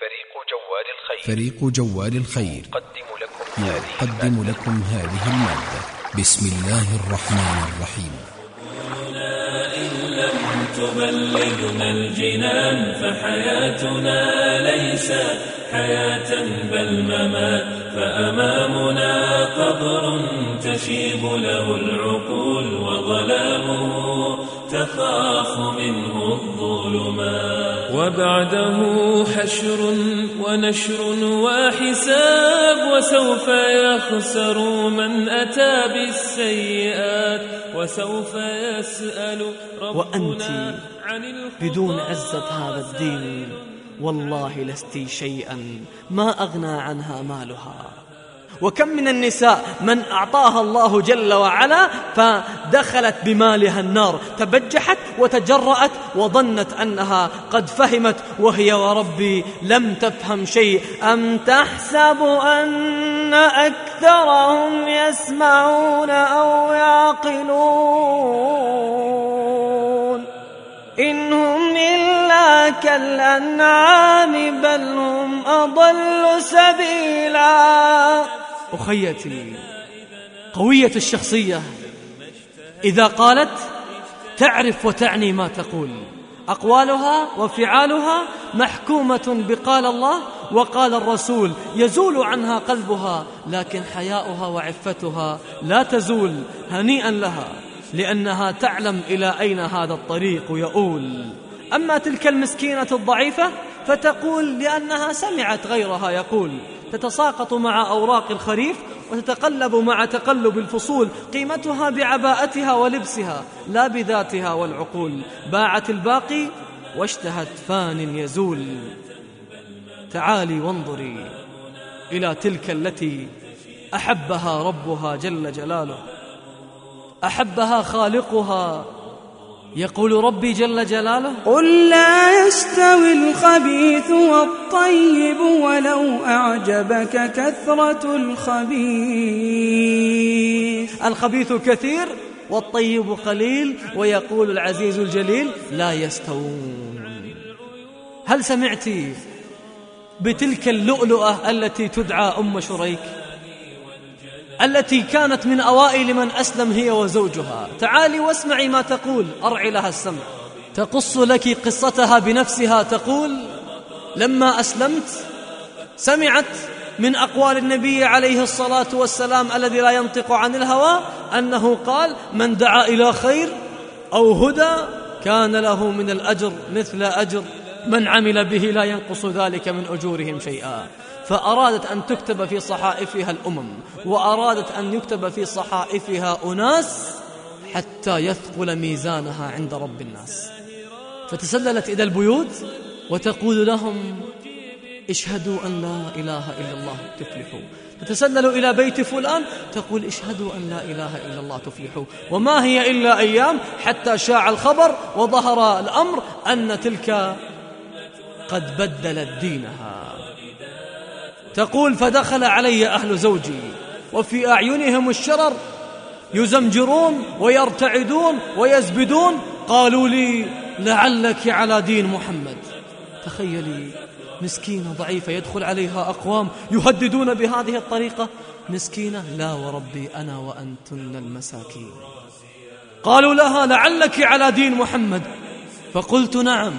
فريق جوال الخير. فريق جوال الخير. يقدم لكم هذه يقدم لكم هذه المادة. بسم الله الرحمن الرحيم. لم تبلغنا الجنان فحياتنا ليست حياة بل ممات. فأمامنا قبر تشيب له العقول وظلامه تخاف منه الظلمات. وبعده حشر ونشر وحساب وسوف يخسر من أتى بالسيئات وسوف يسأل ربنا وأنت بدون عزة هذا الدين. والله لست شيئا. ما أغنى عنها مالها. وكم من النساء من أعطاها الله جل وعلا فدخلت بمالها النار تبجحت وتجرأت وظنت أنها قد فهمت وهي وربي لم تفهم شيء. أم تحسب أن أكثرهم يسمعون أو يعقلون؟ إن هم إلا كالأنعام بل هم أضل سبيلا. أخيتي قوية الشخصية. إذا قالت تعرف وتعني ما تقول. أقوالها وفعالها محكومة بقال الله وقال الرسول. يزول عنها قلبها لكن حياؤها وعفتها لا تزول هنيئا لها لأنها تعلم إلى أين هذا الطريق يؤول. أما تلك المسكينة الضعيفة فتقول لأنها سمعت غيرها يقول. تتساقط مع أوراق الخريف وتتقلب مع تقلب الفصول قيمتها بعباءتها ولبسها لا بذاتها والعقول. باعت الباقي واشتهت فان يزول. تعالي وانظري إلى تلك التي أحبها ربها جل جلاله أحبها خالقها يقول ربي جل جلاله قل لا يستوي الخبيث والطيب ولو أعجبك كثرة الخبيث. الخبيث كثير والطيب قليل ويقول العزيز الجليل لا يستوون. هل سمعت بتلك اللؤلؤة التي تدعى أم شريك؟ التي كانت من أوائل من أسلم هي وزوجها. تعالي واسمعي ما تقول أرعي لها السمع. تقص لك قصتها بنفسها تقول لما أسلمت سمعت من أقوال النبي عليه الصلاة والسلام الذي لا ينطق عن الهوى أنه قال من دعا إلى خير أو هدى كان له من الأجر مثل أجر من عمل به لا ينقص ذلك من أجورهم شيئا. فأرادت أن تكتب في صحائفها الأمم وأرادت أن يكتب في صحائفها أناس حتى يثقل ميزانها عند رب الناس. فتسللت إلى البيوت وتقول لهم اشهدوا أن لا إله إلا الله تفلحوا. تتسلل إلى بيت فلان تقول اشهدوا أن لا إله إلا الله تفلحوا. وما هي إلا أيام حتى شاع الخبر وظهر الأمر أن تلك قد بدلت دينها. تقول فدخل علي أهل زوجي وفي أعينهم الشرر يزمجرون ويرتعدون ويزبدون قالوا لي لعلك على دين محمد. تخيلي مسكينة ضعيفة يدخل عليها أقوام يهددون بهذه الطريقة. مسكينة لا وربي أنا وأنتن المساكين. قالوا لها لعلك على دين محمد. فقلت نعم.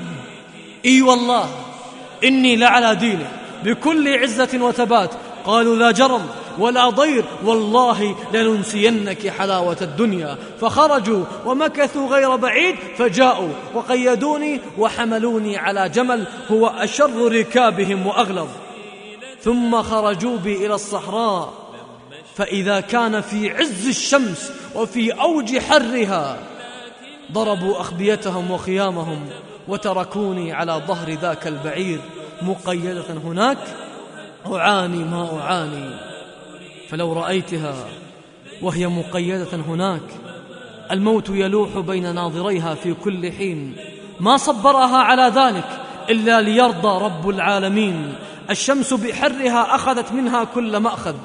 إي والله إني لعلى دينه بكل عزة وثبات. قالوا لا جرم ولا ضير. والله لننسينك حلاوة الدنيا. فخرجوا ومكثوا غير بعيد. فجاءوا وقيدوني وحملوني على جمل هو أشر ركابهم وأغلظ. ثم خرجوا بي إلى الصحراء. فإذا كان في عز الشمس وفي أوج حرها ضربوا أخبيتهم وخيامهم وتركوني على ظهر ذاك البعير. مقيدة هناك أعاني ما أعاني. فلو رأيتها وهي مقيدة هناك الموت يلوح بين ناظريها في كل حين. ما صبرها على ذلك إلا ليرضى رب العالمين. الشمس بحرها أخذت منها كل مأخذ.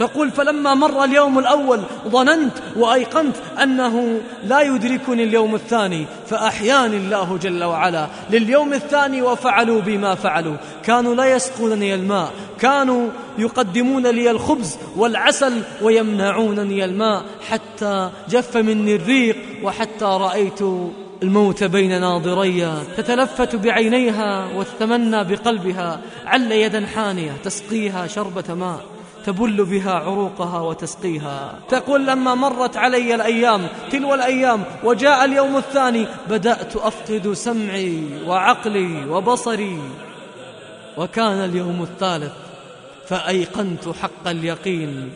تقول فلما مر اليوم الأول ظننت وأيقنت أنه لا يدركني اليوم الثاني فأحياني الله جل وعلا. لليوم الثاني وفعلوا بما فعلوا. كانوا لا يسقونني الماء كانوا يقدمون لي الخبز والعسل ويمنعونني الماء حتى جف مني الريق وحتى رأيت الموت بين ناظري. تتلفت بعينيها وتتمنى بقلبها عل يدا حانية تسقيها شربة ماء. تبل بها عروقها وتسقيها. تقول لما مرت علي الأيام تلو الأيام وجاء اليوم الثاني بدأت أفقد سمعي وعقلي وبصري. وكان اليوم الثالث فأيقنت حق اليقين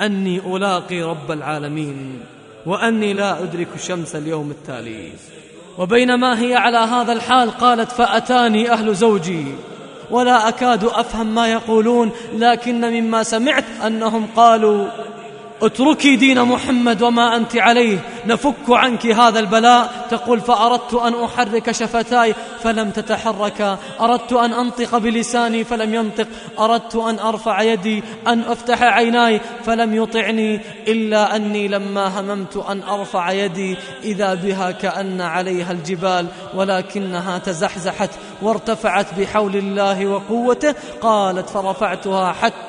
أني ألاقي رب العالمين وأني لا أدرك الشمس اليوم التالي. وبينما هي على هذا الحال قالت فأتاني أهل زوجي ولا أكاد أفهم ما يقولون لكن مما سمعت أنهم قالوا اتركي دين محمد وما أنت عليه. نفك عنك هذا البلاء. تقول فأردت أن أحرك شفتاي فلم تتحرك. أردت أن أنطق بلساني فلم ينطق. أردت أن أرفع يدي أن أفتح عيناي فلم يطعني. إلا أني لما هممت أن أرفع يدي إذا بها كأن عليها الجبال ولكنها تزحزحت وارتفعت بحول الله وقوته. قالت فرفعتها حتى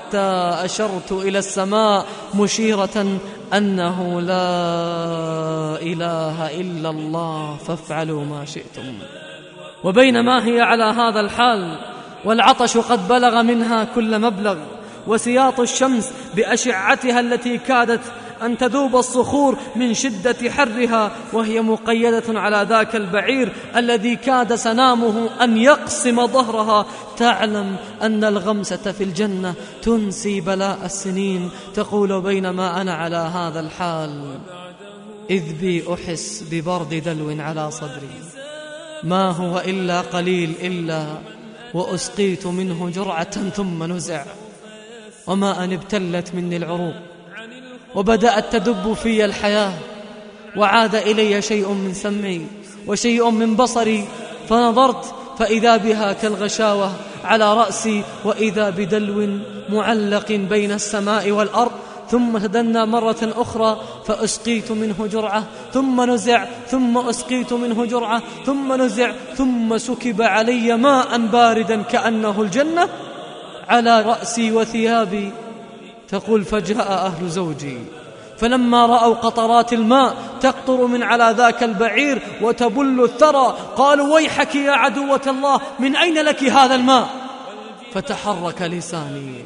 أشرت إلى السماء مشيرة أنه لا إله إلا الله فافعلوا ما شئتم. وبينما هي على هذا الحال والعطش قد بلغ منها كل مبلغ وسياط الشمس بأشعتها التي كادت أن تذوب الصخور من شدة حرها وهي مقيدة على ذاك البعير الذي كاد سنامه أن يقسم ظهرها. تعلم أن الغمسة في الجنة تنسي بلاء السنين. تقول بينما أنا على هذا الحال. إذ بي أحس ببرد دلو على صدري. ما هو إلا قليل إلا وأسقيت منه جرعة ثم نزع. وما أن ابتلت مني العروق. وبدأت تدب في الحياة. وعاد إلي شيء من سمعي وشيء من بصري. فنظرت فإذا بها كالغشاوة على رأسي. وإذا بدلو معلق بين السماء والأرض. ثم تدنى مرة أخرى فأسقيت منه جرعة ثم نزع ثم أسقيت منه جرعة ثم نزع ثم سكب علي ماء باردا كأنه الجنة على رأسي وثيابي. تقول فجاء أهل زوجي. فلما رأوا قطرات الماء تقطر من على ذاك البعير وتبل الثرى قالوا ويحك يا عدوة الله من أين لك هذا الماء؟ فتحرك لساني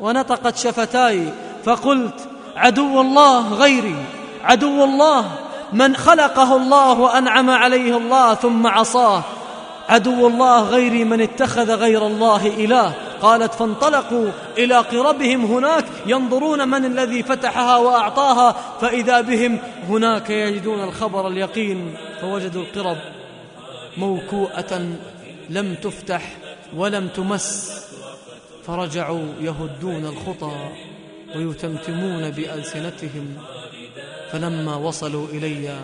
ونطقت شفتاي. فقلت عدو الله غيري عدو الله من خلقه الله وأنعم عليه الله ثم عصاه. عدو الله غيري من اتخذ غير الله إله. قالت فانطلقوا إلى قربهم هناك ينظرون من الذي فتحها وأعطاها فإذا بهم هناك يجدون الخبر اليقين فوجدوا القرب موكوءة لم تفتح ولم تمس فرجعوا يهدون الخطى. ويتمتمون بألسنتهم. فلما وصلوا إلي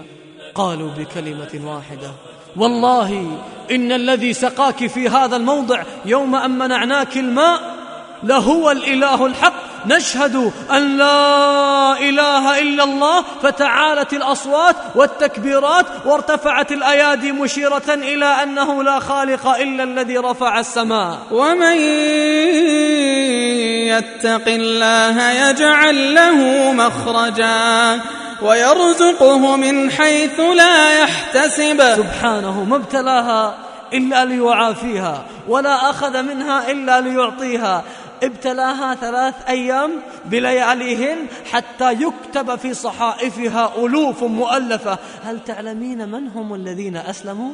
قالوا بكلمة واحدة والله إن الذي سقاك في هذا الموضع يوم أن منعناك الماء لهو الإله الحق. نشهد أن لا إله إلا الله. فتعالت الأصوات والتكبيرات وارتفعت الأيادي مشيرة إلى أنه لا خالق إلا الذي رفع السماء. ومن يتق الله يجعل له مخرجا ويرزقه من حيث لا يحتسب. سبحانه ما ابتلاها إلا ليعافيها ولا أخذ منها إلا ليعطيها. ابتلاها ثلاث أيام بلياليهن حتى يكتب في صحائفها ألوف مؤلفة. هل تعلمين من هم الذين أسلموا؟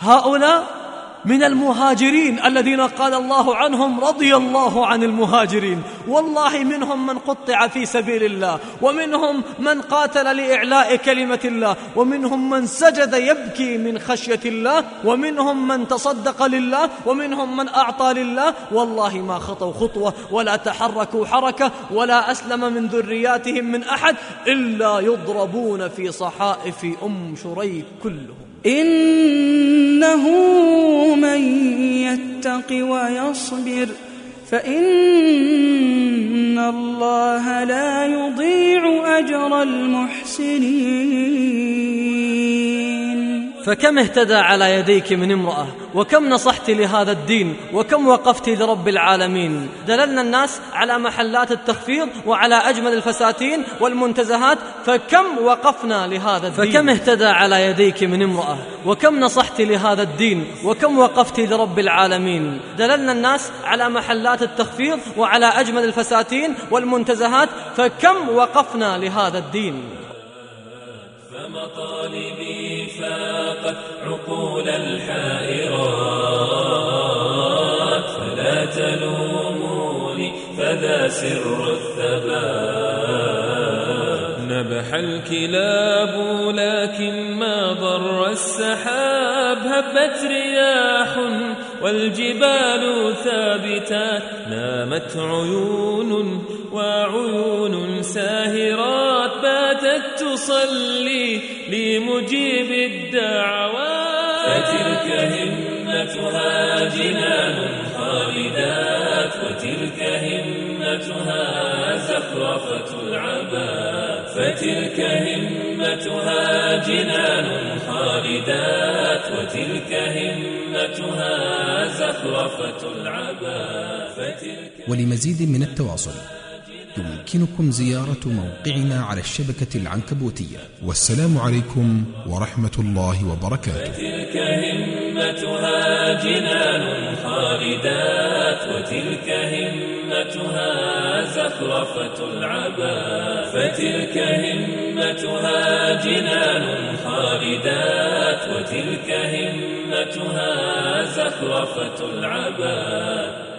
هؤلاء من المهاجرين الذين قال الله عنهم رضي الله عن المهاجرين. والله منهم من قطع في سبيل الله ومنهم من قاتل لإعلاء كلمة الله ومنهم من سجد يبكي من خشية الله ومنهم من تصدق لله ومنهم من أعطى لله. والله ما خطوا خطوة ولا تحركوا حركة ولا أسلم من ذرياتهم من أحد إلا يضربون في صحائف أم شريك كلهم. إنه من يتق ويصبر فإن إن الله لا يضيع أجر المحسنين. فكم اهتدى على يديك من امرأة؟ وكم نصحت لهذا الدين؟ وكم وقفت لرب العالمين؟ دللنا الناس على محلات التخفيض وعلى أجمل الفساتين والمنتزهات فكم وقفنا لهذا الدين؟ فكم اهتدى على يديك من امرأة؟ وكم نصحت لهذا الدين؟ وكم وقفت لرب العالمين؟ دللنا الناس على محلات التخفيض وعلى أجمل الفساتين والمنتزهات فكم وقفنا لهذا الدين؟ فمطالبي فاقت عقول الحائرات. فلا تلوموني فذا سر الثبات. نبح الكلاب لكن ما ضر السحاب. هبت رياح والجبال ثابتات. نامت عيون وعيون ساهرات. تصلي لمجيب الدعوات. فتلك همتها جنان خالدات وتلك همتها زخرفة العباد. فتلك همتها جنان خالدات وتلك همتها زخرفة العباد. فتلك ولمزيد من التواصل يمكنكم زيارة موقعنا على الشبكة العنكبوتية. والسلام عليكم ورحمة الله وبركاته. فتلك همتها جنان خالدات وتلك همتها زخرفة العباد فتلك همتها جنان خالدات وتلك همتها زخرفة العباد